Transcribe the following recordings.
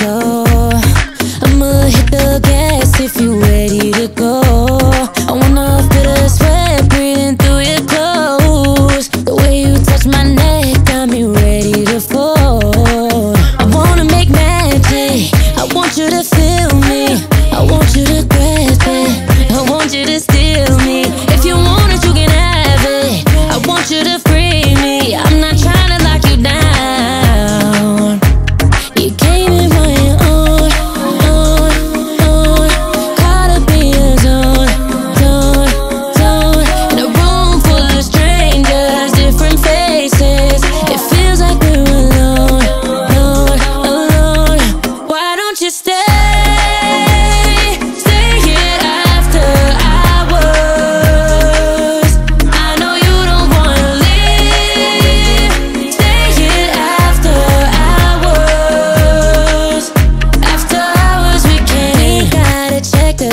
so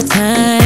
time.